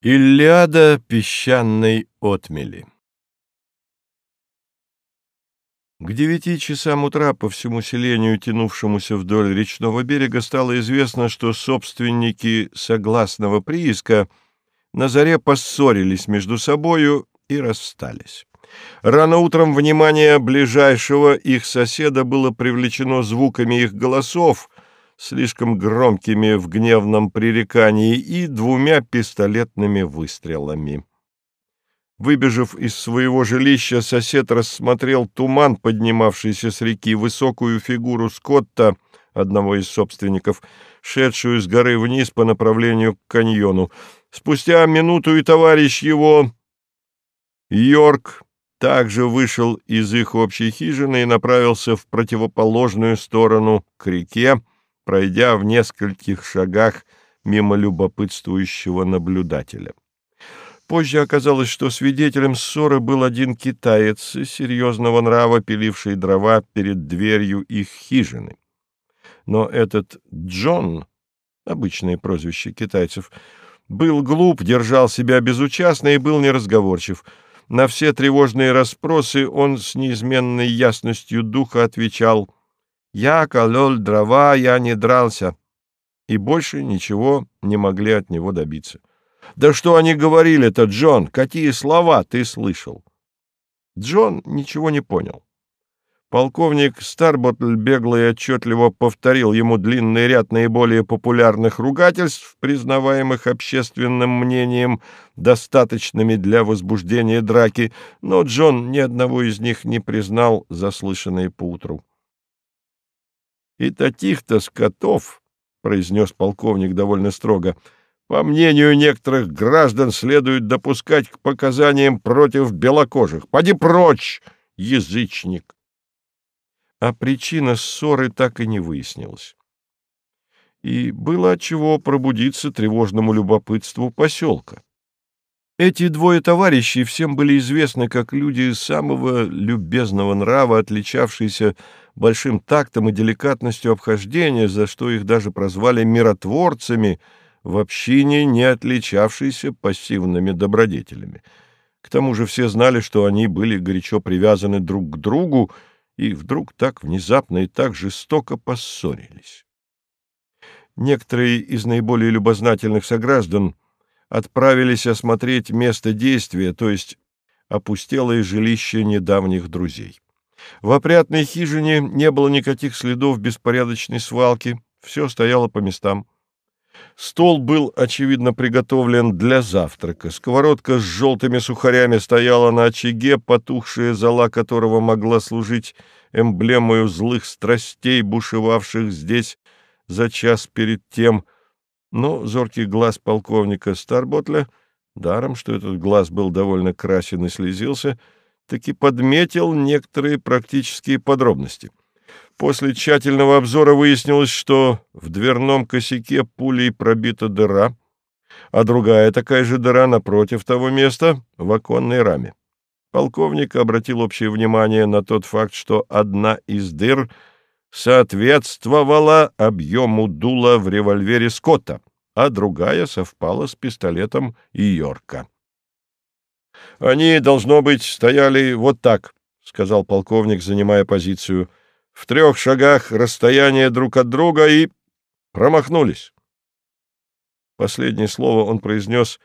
Иллиада песчаной отмели К девяти часам утра по всему селению, тянувшемуся вдоль речного берега, стало известно, что собственники согласного прииска на заре поссорились между собою и расстались. Рано утром внимание ближайшего их соседа было привлечено звуками их голосов, слишком громкими в гневном пререкании, и двумя пистолетными выстрелами. Выбежав из своего жилища, сосед рассмотрел туман, поднимавшийся с реки, высокую фигуру Скотта, одного из собственников, шедшую с горы вниз по направлению к каньону. Спустя минуту и товарищ его, Йорк, также вышел из их общей хижины и направился в противоположную сторону, к реке, пройдя в нескольких шагах мимо любопытствующего наблюдателя. Позже оказалось, что свидетелем ссоры был один китаец серьезного нрава, пиливший дрова перед дверью их хижины. Но этот Джон, обычное прозвище китайцев, был глуп, держал себя безучастно и был неразговорчив. На все тревожные расспросы он с неизменной ясностью духа отвечал — я колол дрова, я не дрался. И больше ничего не могли от него добиться. Да что они говорили-то, Джон? Какие слова ты слышал? Джон ничего не понял. Полковник Старботль бегло и отчетливо повторил ему длинный ряд наиболее популярных ругательств, признаваемых общественным мнением достаточными для возбуждения драки, но Джон ни одного из них не признал заслышанные поутру. И таких-то скотов, — произнес полковник довольно строго, — по мнению некоторых граждан следует допускать к показаниям против белокожих. Поди прочь, язычник! А причина ссоры так и не выяснилась. И было отчего пробудиться тревожному любопытству поселка. Эти двое товарищей всем были известны как люди самого любезного нрава, отличавшиеся большим тактом и деликатностью обхождения, за что их даже прозвали миротворцами, в общине не отличавшиеся пассивными добродетелями. К тому же все знали, что они были горячо привязаны друг к другу и вдруг так внезапно и так жестоко поссорились. Некоторые из наиболее любознательных сограждан отправились осмотреть место действия, то есть опустелое жилище недавних друзей. В опрятной хижине не было никаких следов беспорядочной свалки, все стояло по местам. Стол был, очевидно, приготовлен для завтрака. Сковородка с желтыми сухарями стояла на очаге, потухшая зола которого могла служить эмблемою злых страстей, бушевавших здесь за час перед тем. Но зоркий глаз полковника Старботля, даром, что этот глаз был довольно красен и слезился, — таки подметил некоторые практические подробности. После тщательного обзора выяснилось, что в дверном косяке пулей пробита дыра, а другая такая же дыра напротив того места в оконной раме. Полковник обратил общее внимание на тот факт, что одна из дыр соответствовала объему дула в револьвере Скотта, а другая совпала с пистолетом Йорка. Они, должно быть, стояли вот так, — сказал полковник, занимая позицию, — в трех шагах расстояния друг от друга и промахнулись. Последнее слово он произнес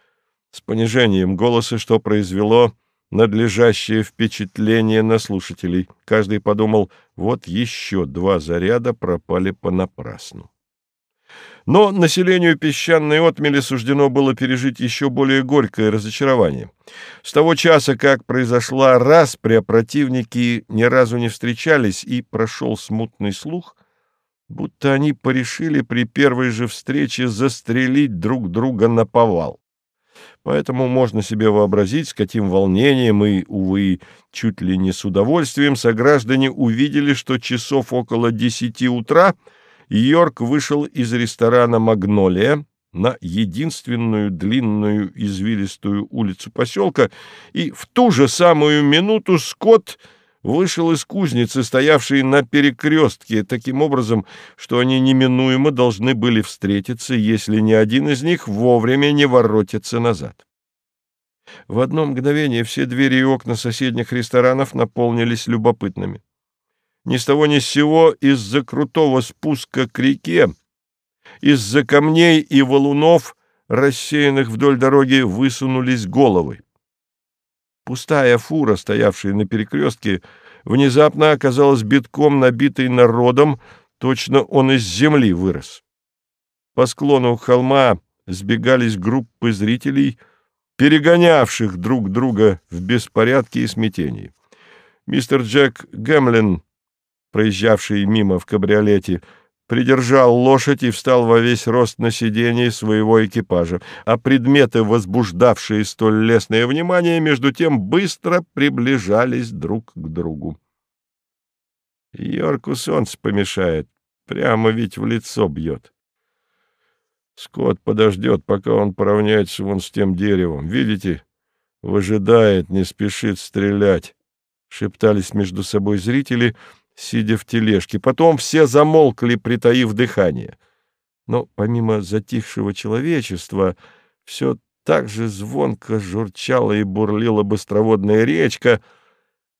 с понижением голоса, что произвело надлежащее впечатление на слушателей. Каждый подумал, вот еще два заряда пропали понапрасну. Но населению песчаной отмели суждено было пережить еще более горькое разочарование. С того часа, как произошла распря, противники ни разу не встречались, и прошел смутный слух, будто они порешили при первой же встрече застрелить друг друга на повал. Поэтому можно себе вообразить, с каким волнением и, увы, чуть ли не с удовольствием сограждане увидели, что часов около десяти утра — Йорк вышел из ресторана «Магнолия» на единственную длинную извилистую улицу поселка, и в ту же самую минуту Скотт вышел из кузницы, стоявшей на перекрестке, таким образом, что они неминуемо должны были встретиться, если ни один из них вовремя не воротится назад. В одно мгновение все двери и окна соседних ресторанов наполнились любопытными. Ни с того ни с сего из-за крутого спуска к реке, из-за камней и валунов, рассеянных вдоль дороги, высунулись головы. Пустая фура, стоявшая на перекрестке, внезапно оказалась битком набитой народом, точно он из земли вырос. По склону холма сбегались группы зрителей, перегонявших друг друга в беспорядке и смятении. Мистер Джек Гэмлин, проезжавший мимо в кабриолете, придержал лошадь и встал во весь рост на сиденье своего экипажа, а предметы, возбуждавшие столь лестное внимание, между тем быстро приближались друг к другу. Йорку солнце помешает, прямо ведь в лицо бьет. Скотт подождет, пока он поравняется вон с тем деревом. Видите? Выжидает, не спешит стрелять. Шептались между собой зрители — сидя в тележке. Потом все замолкли, притаив дыхание. Но помимо затихшего человечества, все так же звонко журчала и бурлила быстроводная речка,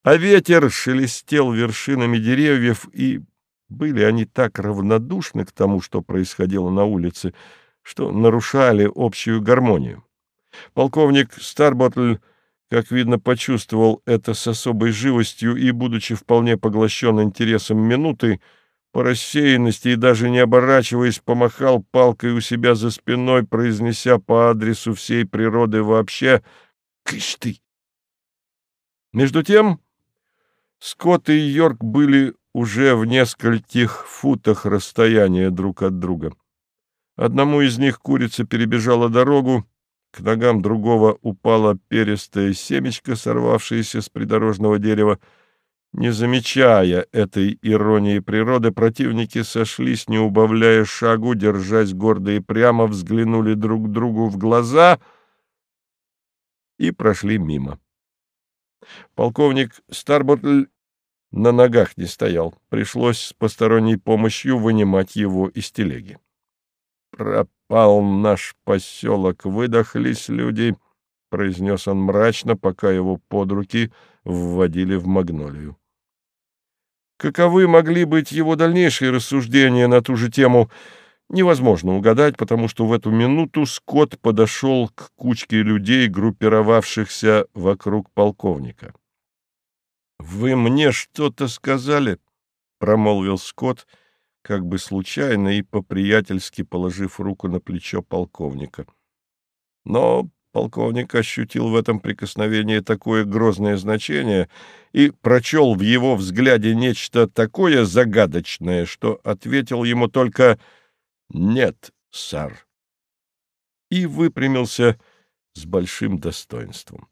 а ветер шелестел вершинами деревьев, и были они так равнодушны к тому, что происходило на улице, что нарушали общую гармонию. Полковник Старботль как видно, почувствовал это с особой живостью и, будучи вполне поглощен интересом минуты, по рассеянности и даже не оборачиваясь, помахал палкой у себя за спиной, произнеся по адресу всей природы вообще «Кыш ты!». Между тем Скотт и Йорк были уже в нескольких футах расстояния друг от друга. Одному из них курица перебежала дорогу, к ногам другого упала перистая семечко, сорвавшееся с придорожного дерева. Не замечая этой иронии природы, противники сошлись, не убавляя шагу, держась гордо и прямо, взглянули друг другу в глаза и прошли мимо. Полковник Старботль на ногах не стоял. Пришлось с посторонней помощью вынимать его из телеги. «Пропал наш поселок, выдохлись люди», — произнес он мрачно, пока его под руки вводили в магнолию. Каковы могли быть его дальнейшие рассуждения на ту же тему, невозможно угадать, потому что в эту минуту Скотт подошел к кучке людей, группировавшихся вокруг полковника. «Вы мне что-то сказали?» — промолвил Скотт, — как бы случайно и по-приятельски положив руку на плечо полковника. Но полковник ощутил в этом прикосновении такое грозное значение и прочел в его взгляде нечто такое загадочное, что ответил ему только «нет, сэр» и выпрямился с большим достоинством.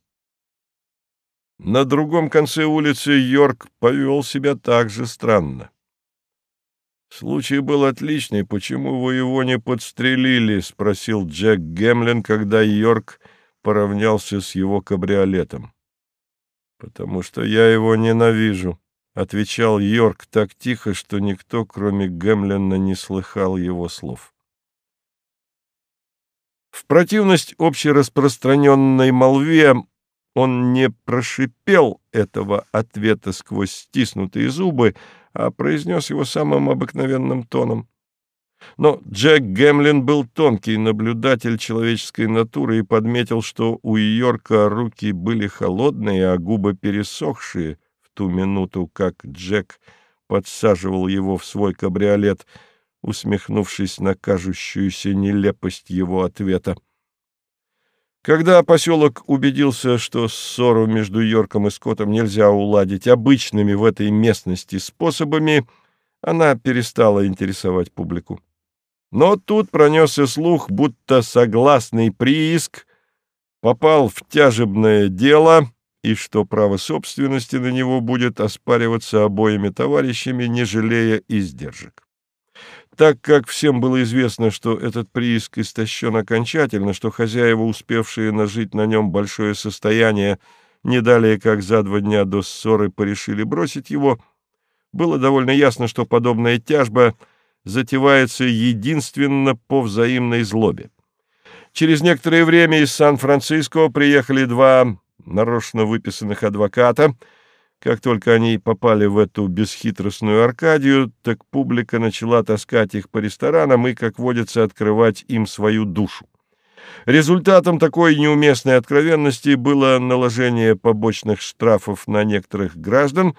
На другом конце улицы Йорк повел себя так же странно. «Случай был отличный. Почему вы его не подстрелили?» — спросил Джек Гемлин, когда Йорк поравнялся с его кабриолетом. «Потому что я его ненавижу», — отвечал Йорк так тихо, что никто, кроме Гемлина, не слыхал его слов. В противность общераспространенной молве он не прошипел этого ответа сквозь стиснутые зубы, а произнес его самым обыкновенным тоном. Но Джек Гемлин был тонкий наблюдатель человеческой натуры и подметил, что у Йорка руки были холодные, а губы пересохшие в ту минуту, как Джек подсаживал его в свой кабриолет, усмехнувшись на кажущуюся нелепость его ответа. Когда поселок убедился, что ссору между Йорком и Скоттом нельзя уладить обычными в этой местности способами, она перестала интересовать публику. Но тут пронесся слух, будто согласный прииск попал в тяжебное дело и что право собственности на него будет оспариваться обоими товарищами, не жалея издержек. Так как всем было известно, что этот прииск истощен окончательно, что хозяева, успевшие нажить на нем большое состояние, не далее как за два дня до ссоры порешили бросить его, было довольно ясно, что подобная тяжба затевается единственно по взаимной злобе. Через некоторое время из Сан-Франциско приехали два нарочно выписанных адвоката. Как только они попали в эту бесхитростную Аркадию, так публика начала таскать их по ресторанам и, как водится, открывать им свою душу. Результатом такой неуместной откровенности было наложение побочных штрафов на некоторых граждан,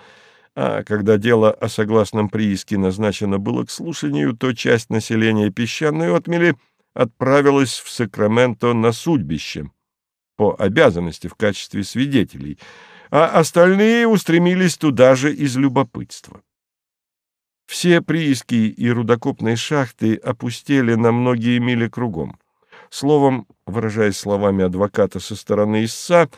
а когда дело о согласном прииске назначено было к слушанию, то часть населения песчаной отмели отправилась в Сакраменто на судьбище по обязанности в качестве свидетелей, а остальные устремились туда же из любопытства. Все прииски и рудокопные шахты опустели на многие мили кругом. Словом, выражаясь словами адвоката со стороны истца,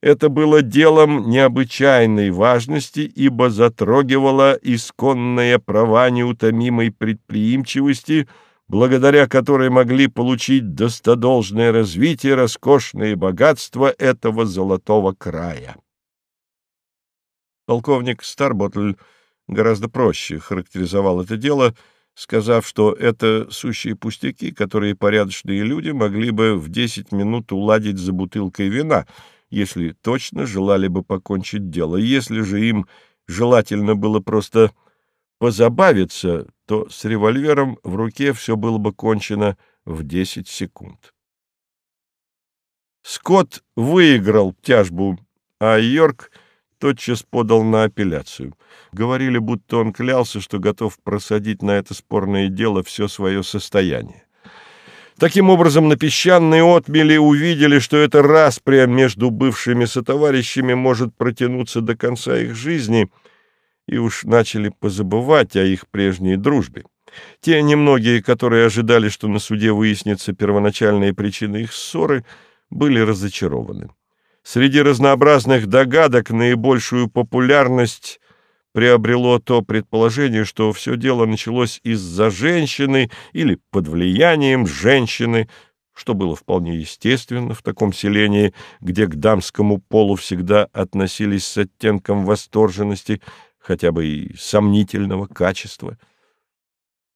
это было делом необычайной важности, ибо затрогивало исконные права неутомимой предприимчивости, благодаря которой могли получить достодолжное развитие роскошные богатства этого золотого края. Полковник Старботль гораздо проще характеризовал это дело — сказав, что это сущие пустяки, которые порядочные люди могли бы в десять минут уладить за бутылкой вина, если точно желали бы покончить дело. Если же им желательно было просто позабавиться, то с револьвером в руке все было бы кончено в десять секунд. Скотт выиграл тяжбу, а Йорк тотчас подал на апелляцию. Говорили, будто он клялся, что готов просадить на это спорное дело все свое состояние. Таким образом, на песчаной отмели увидели, что эта распря между бывшими сотоварищами может протянуться до конца их жизни, и уж начали позабывать о их прежней дружбе. Те немногие, которые ожидали, что на суде выяснится первоначальные причины их ссоры, были разочарованы. Среди разнообразных догадок наибольшую популярность приобрело то предположение, что все дело началось из-за женщины или под влиянием женщины, что было вполне естественно в таком селении, где к дамскому полу всегда относились с оттенком восторженности, хотя бы и сомнительного качества.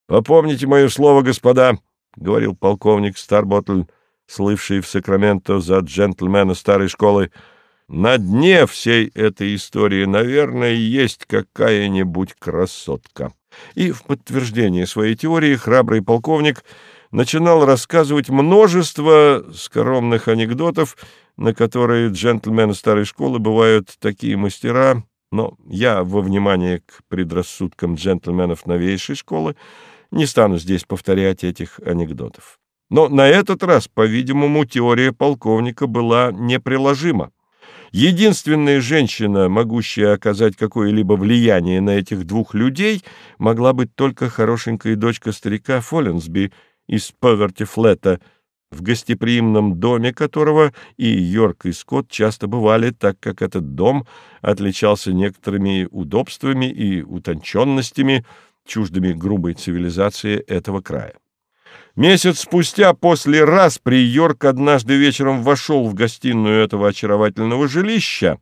«Попомните мое слово, господа», — говорил полковник Старботтль, слывший в Сакраменто за джентльмена старой школы, на дне всей этой истории, наверное, есть какая-нибудь красотка. И в подтверждение своей теории храбрый полковник начинал рассказывать множество скоромных анекдотов, на которые джентльмены старой школы бывают такие мастера, но я, во внимание к предрассудкам джентльменов новейшей школы, не стану здесь повторять этих анекдотов. Но на этот раз, по-видимому, теория полковника была неприложима. Единственная женщина, могущая оказать какое-либо влияние на этих двух людей, могла быть только хорошенькая дочка старика Фолленсби из Поверти-Флета, в гостеприимном доме которого и Йорк и Скотт часто бывали, так как этот дом отличался некоторыми удобствами и утонченностями, чуждыми грубой цивилизации этого края. Месяц спустя после распри Йорк однажды вечером вошел в гостиную этого очаровательного жилища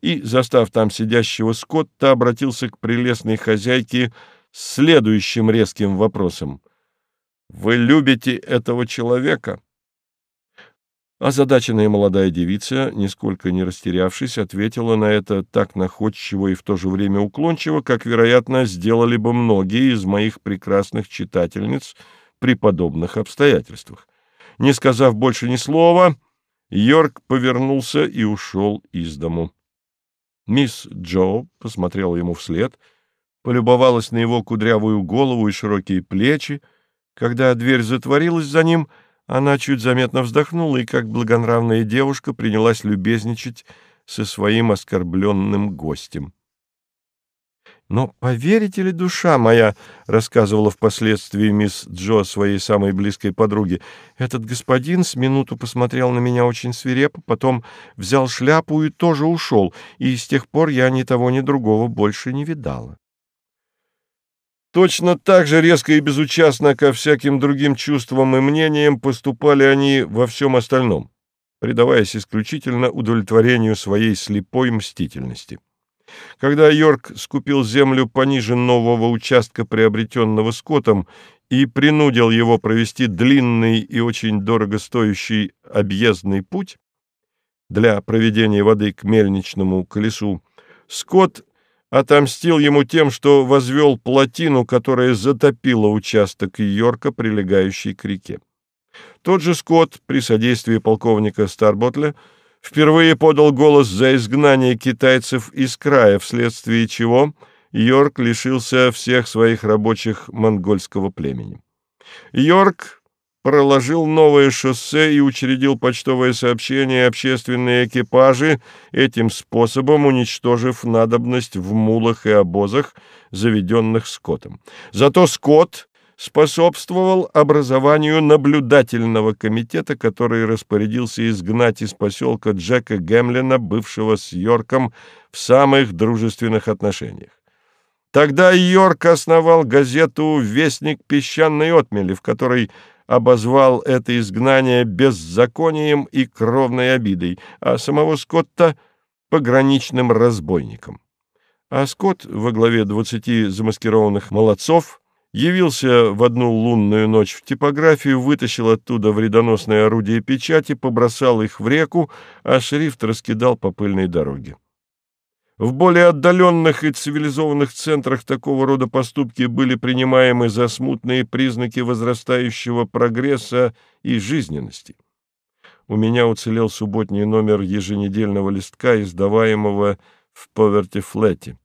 и, застав там сидящего Скотта, обратился к прелестной хозяйке с следующим резким вопросом. «Вы любите этого человека?» Озадаченная молодая девица, нисколько не растерявшись, ответила на это так находчиво и в то же время уклончиво, как, вероятно, сделали бы многие из моих прекрасных читательниц — при подобных обстоятельствах. Не сказав больше ни слова, Йорк повернулся и ушел из дому. Мисс Джо посмотрела ему вслед, полюбовалась на его кудрявую голову и широкие плечи. Когда дверь затворилась за ним, она чуть заметно вздохнула и, как благонравная девушка, принялась любезничать со своим оскорбленным гостем. Но поверите ли, душа моя, — рассказывала впоследствии мисс Джо своей самой близкой подруге, — этот господин с минуту посмотрел на меня очень свирепо, потом взял шляпу и тоже ушел, и с тех пор я ни того, ни другого больше не видала. Точно так же резко и безучастно ко всяким другим чувствам и мнениям поступали они во всем остальном. предаваясь исключительно удовлетворению своей слепой мстительности. Когда Йорк скупил землю пониже нового участка, приобретенного скотом, и принудил его провести длинный и очень дорого стоящий объездный путь для проведения воды к мельничному колесу, Скотт отомстил ему тем, что возвел плотину, которая затопила участок Йорка, прилегающий к реке. Тот же Скотт при содействии полковника Старботля впервые подал голос за изгнание китайцев из края, вследствие чего Йорк лишился всех своих рабочих монгольского племени. Йорк проложил новое шоссе и учредил почтовое сообщение и общественные экипажи, этим способом уничтожив надобность в мулах и обозах, заведенных скотом. Зато скот способствовал образованию наблюдательного комитета, который распорядился изгнать из поселка Джека Гемлина, бывшего с Йорком, в самых дружественных отношениях. Тогда Йорк основал газету «Вестник песчаной отмели», в которой обозвал это изгнание беззаконием и кровной обидой, а самого Скотта — пограничным разбойником. А Скотт во главе двадцати замаскированных молодцов явился в одну лунную ночь в типографию, вытащил оттуда вредоносное орудие печати, побросал их в реку, а шрифт раскидал по пыльной дороге. В более отдаленных и цивилизованных центрах такого рода поступки были принимаемы за смутные признаки возрастающего прогресса и жизненности. У меня уцелел субботний номер еженедельного листка, издаваемого в Поверти-Флете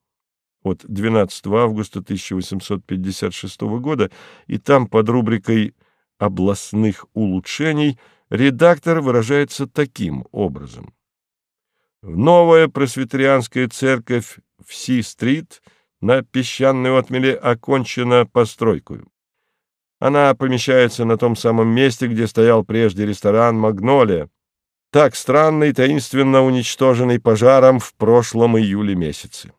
от 12 августа 1856 года, и там под рубрикой «Областных улучшений» редактор выражается таким образом. Новая пресвитерианская церковь в Си-стрит на песчаной отмеле окончена постройкою. Она помещается на том самом месте, где стоял прежде ресторан «Магнолия», так странно и таинственно уничтоженный пожаром в прошлом июле месяце.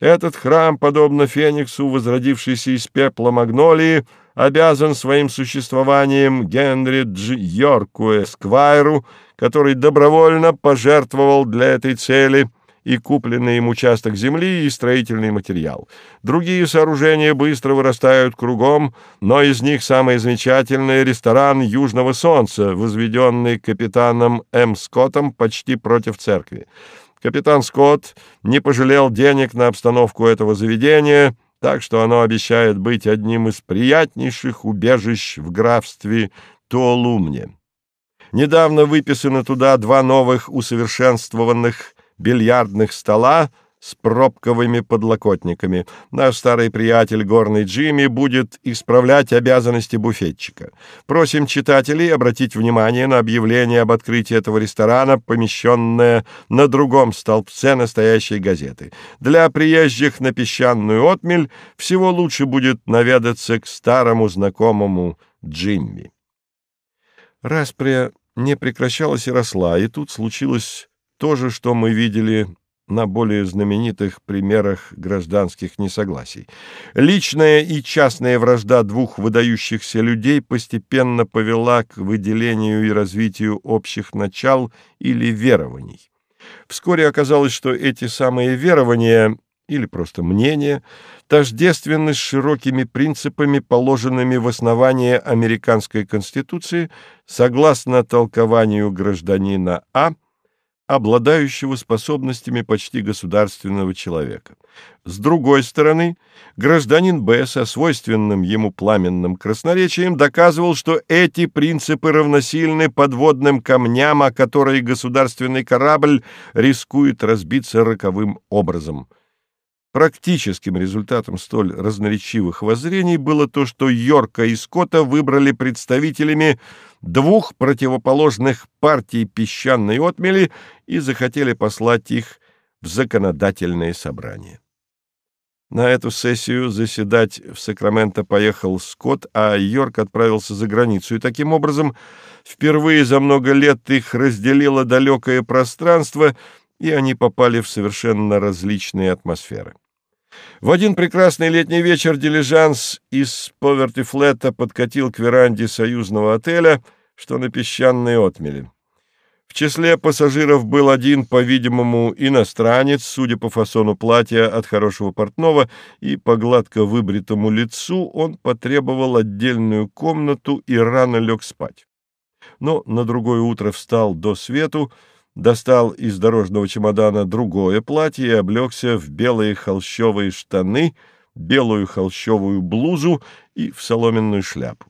Этот храм, подобно Фениксу, возродившийся из пепла Магнолии, обязан своим существованием Генри Дж. Йорку Эсквайру, который добровольно пожертвовал для этой цели и купленный им участок земли и строительный материал. Другие сооружения быстро вырастают кругом, но из них самый замечательный — ресторан «Южного солнца», возведенный капитаном М. Скоттом почти против церкви. Капитан Скотт не пожалел денег на обстановку этого заведения, так что оно обещает быть одним из приятнейших убежищ в графстве Туолумне. Недавно выписаны туда два новых усовершенствованных бильярдных стола с пробковыми подлокотниками. Наш старый приятель Горный Джимми будет исправлять обязанности буфетчика. Просим читателей обратить внимание на объявление об открытии этого ресторана, помещенное на другом столбце настоящей газеты. Для приезжих на песчаную отмель всего лучше будет наведаться к старому знакомому Джимми. Распря не прекращалась и росла, и тут случилось то же, что мы видели на более знаменитых примерах гражданских несогласий. Личная и частная вражда двух выдающихся людей постепенно повела к выделению и развитию общих начал или верований. Вскоре оказалось, что эти самые верования или просто мнения тождественны с широкими принципами, положенными в основание американской конституции, согласно толкованию гражданина А – обладающего способностями почти государственного человека. С другой стороны, гражданин Б со свойственным ему пламенным красноречием доказывал, что эти принципы равносильны подводным камням, о которые государственный корабль рискует разбиться роковым образом – Практическим результатом столь разноречивых воззрений было то, что Йорка и Скотта выбрали представителями двух противоположных партий песчаной отмели и захотели послать их в законодательное собрание. На эту сессию заседать в Сакраменто поехал Скотт, а Йорк отправился за границу, и таким образом впервые за много лет их разделило далекое пространство — и они попали в совершенно различные атмосферы. В один прекрасный летний вечер дилижанс из Поверти-Флета подкатил к веранде союзного отеля, что на песчаной отмели. В числе пассажиров был один, по-видимому, иностранец, судя по фасону платья от хорошего портного и по гладко выбритому лицу, он потребовал отдельную комнату и рано лег спать. Но на другое утро встал до свету, достал из дорожного чемодана другое платье и облегся в белые холщовые штаны, белую холщовую блузу и в соломенную шляпу.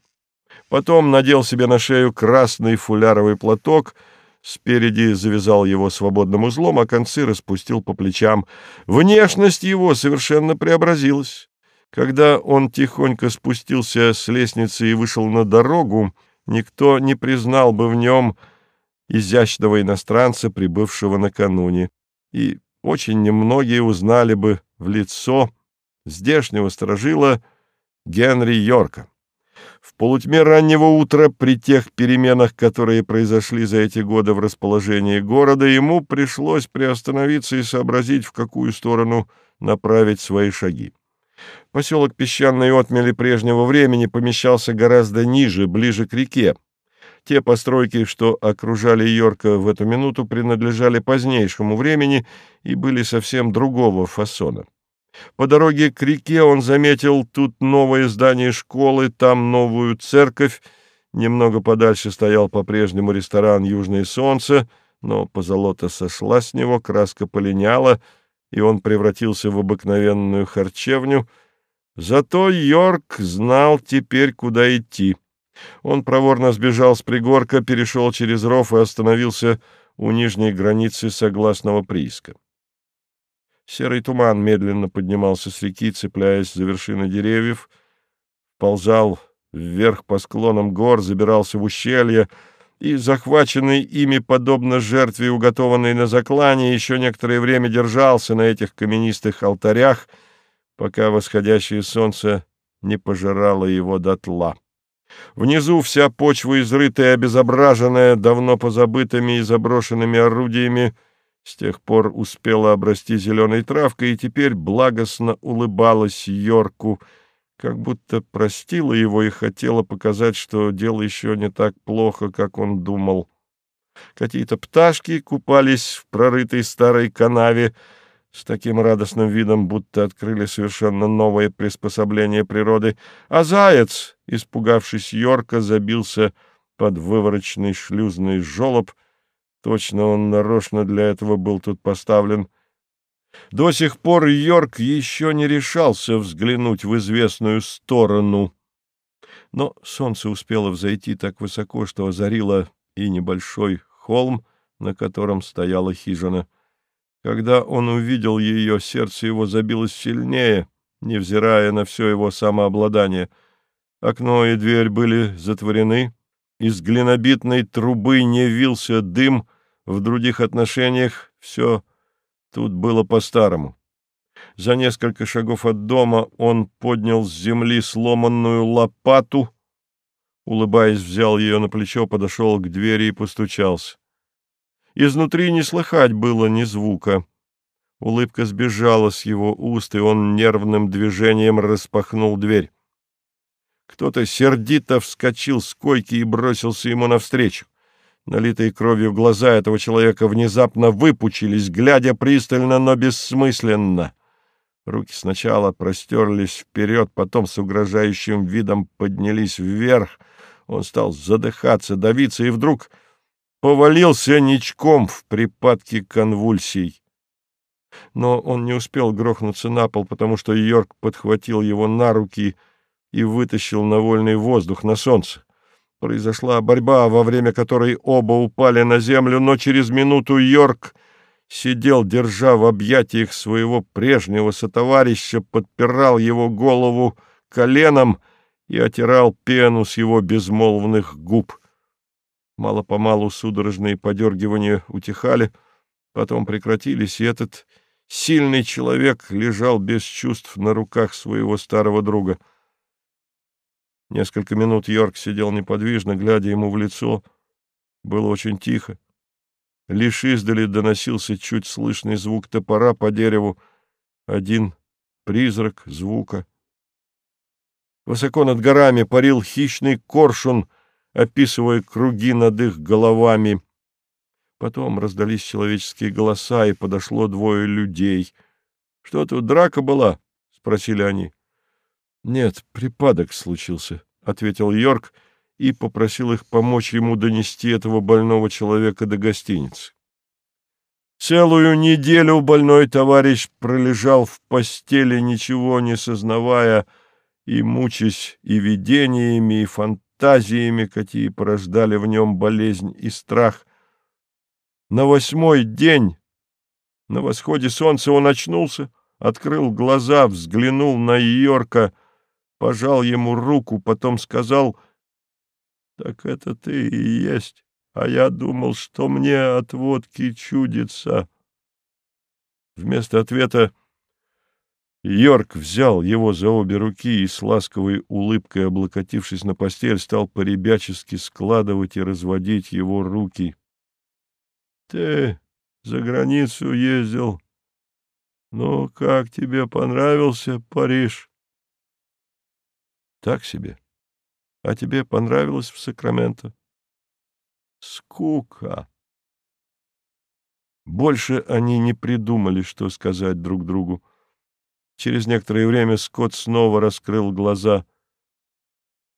Потом надел себе на шею красный фуляровый платок — Спереди завязал его свободным узлом, а концы распустил по плечам. Внешность его совершенно преобразилась. Когда он тихонько спустился с лестницы и вышел на дорогу, никто не признал бы в нем изящного иностранца, прибывшего накануне, и очень немногие узнали бы в лицо здешнего сторожила Генри Йорка. В полутьме раннего утра, при тех переменах, которые произошли за эти годы в расположении города, ему пришлось приостановиться и сообразить, в какую сторону направить свои шаги. Поселок Песчаной отмели прежнего времени помещался гораздо ниже, ближе к реке. Те постройки, что окружали Йорка в эту минуту, принадлежали позднейшему времени и были совсем другого фасона. По дороге к реке он заметил тут новое здание школы, там новую церковь. Немного подальше стоял по-прежнему ресторан «Южное солнце», но позолота сошла с него, краска полиняла, и он превратился в обыкновенную харчевню. Зато Йорк знал теперь, куда идти. Он проворно сбежал с пригорка, перешел через ров и остановился у нижней границы согласного прииска. Серый туман медленно поднимался с реки, цепляясь за вершины деревьев, ползал вверх по склонам гор, забирался в ущелье, и, захваченный ими, подобно жертве, уготованной на заклане, еще некоторое время держался на этих каменистых алтарях, пока восходящее солнце не пожирало его дотла. Внизу вся почва изрытая, обезображенная давно позабытыми и заброшенными орудиями, с тех пор успела обрасти зеленой травкой и теперь благостно улыбалась Йорку, как будто простила его и хотела показать, что дело еще не так плохо, как он думал. Какие-то пташки купались в прорытой старой канаве с таким радостным видом, будто открыли совершенно новое приспособление природы, а заяц, испугавшись Йорка, забился под выворочный шлюзный жолоб — Точно он нарочно для этого был тут поставлен. До сих пор Йорк еще не решался взглянуть в известную сторону. Но солнце успело взойти так высоко, что озарило и небольшой холм, на котором стояла хижина. Когда он увидел ее, сердце его забилось сильнее, невзирая на все его самообладание. Окно и дверь были затворены, из глинобитной трубы не вился дым, в других отношениях все тут было по-старому. За несколько шагов от дома он поднял с земли сломанную лопату, улыбаясь, взял ее на плечо, подошел к двери и постучался. Изнутри не слыхать было ни звука. Улыбка сбежала с его уст, и он нервным движением распахнул дверь. Кто-то сердито вскочил с койки и бросился ему навстречу. Налитые кровью глаза этого человека внезапно выпучились, глядя пристально, но бессмысленно. Руки сначала простерлись вперед, потом с угрожающим видом поднялись вверх. Он стал задыхаться, давиться и вдруг повалился ничком в припадке конвульсий. Но он не успел грохнуться на пол, потому что Йорк подхватил его на руки и вытащил на вольный воздух, на солнце. Произошла борьба, во время которой оба упали на землю, но через минуту Йорк сидел, держа в объятиях своего прежнего сотоварища, подпирал его голову коленом и отирал пену с его безмолвных губ. Мало-помалу судорожные подергивания утихали, потом прекратились, и этот сильный человек лежал без чувств на руках своего старого друга — Несколько минут Йорк сидел неподвижно, глядя ему в лицо. Было очень тихо. Лишь издали доносился чуть слышный звук топора по дереву, один призрак звука. Высоко над горами парил хищный коршун, описывая круги над их головами. Потом раздались человеческие голоса, и подошло двое людей. — Что тут, драка была? — спросили они. — Нет, припадок случился, — ответил Йорк и попросил их помочь ему донести этого больного человека до гостиницы. Целую неделю больной товарищ пролежал в постели, ничего не сознавая, и мучаясь и видениями, и фантазиями, какие порождали в нем болезнь и страх. На восьмой день, на восходе солнца, он очнулся, открыл глаза, взглянул на Йорка, пожал ему руку, потом сказал, «Так это ты и есть, а я думал, что мне от водки чудится». Вместо ответа Йорк взял его за обе руки и с ласковой улыбкой, облокотившись на постель, стал поребячески складывать и разводить его руки. Ты за границу ездил. Ну, как тебе понравился Париж? Так себе. А тебе понравилось в Сакраменто? Скука. Больше они не придумали, что сказать друг другу. Через некоторое время Скотт снова раскрыл глаза.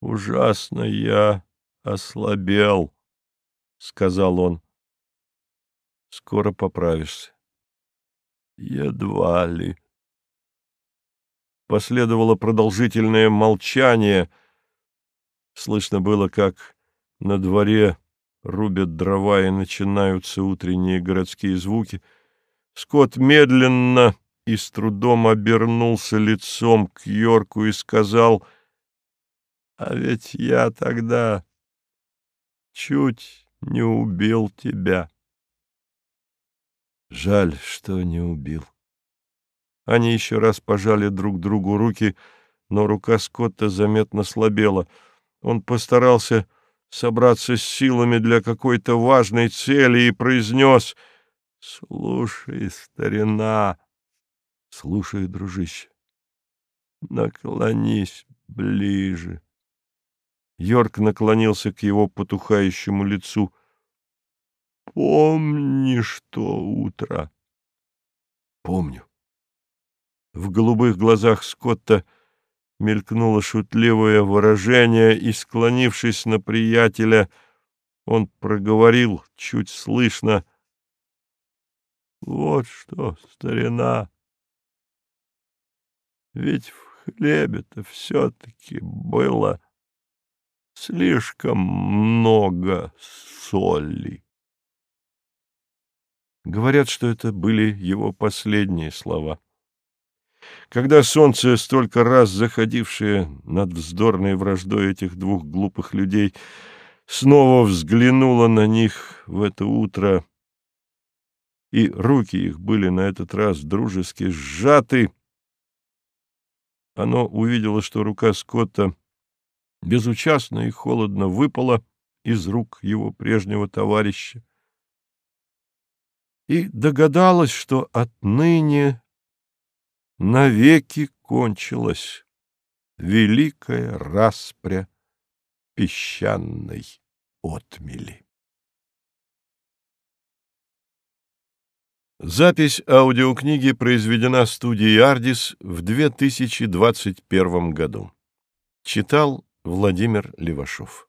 «Ужасно я ослабел», — сказал он. Скоро поправишься. Едва ли. Последовало продолжительное молчание. Слышно было, как на дворе рубят дрова и начинаются утренние городские звуки. Скотт медленно и с трудом обернулся лицом к Йорку и сказал, «А ведь я тогда чуть не убил тебя». Жаль, что не убил. Они еще раз пожали друг другу руки, но рука Скотта заметно слабела. Он постарался собраться с силами для какой-то важной цели и произнес «Слушай, старина!» «Слушай, дружище!» «Наклонись ближе!» Йорк наклонился к его потухающему лицу — Помнишь то утро? Помню. В голубых глазах Скотта мелькнуло шутливое выражение, и, склонившись на приятеля, он проговорил чуть слышно. Вот что, старина, ведь в хлебе-то все-таки было слишком много соли. Говорят, что это были его последние слова. Когда солнце, столько раз заходившее над вздорной враждой этих двух глупых людей, снова взглянуло на них в это утро, и руки их были на этот раз дружески сжаты, оно увидело, что рука Скотта безучастно и холодно выпала из рук его прежнего товарища и догадалась, что отныне навеки кончилась великая распря песчаной отмели. Запись аудиокниги произведена студией «Ардис» в 2021 году. Читал Владимир Левашов.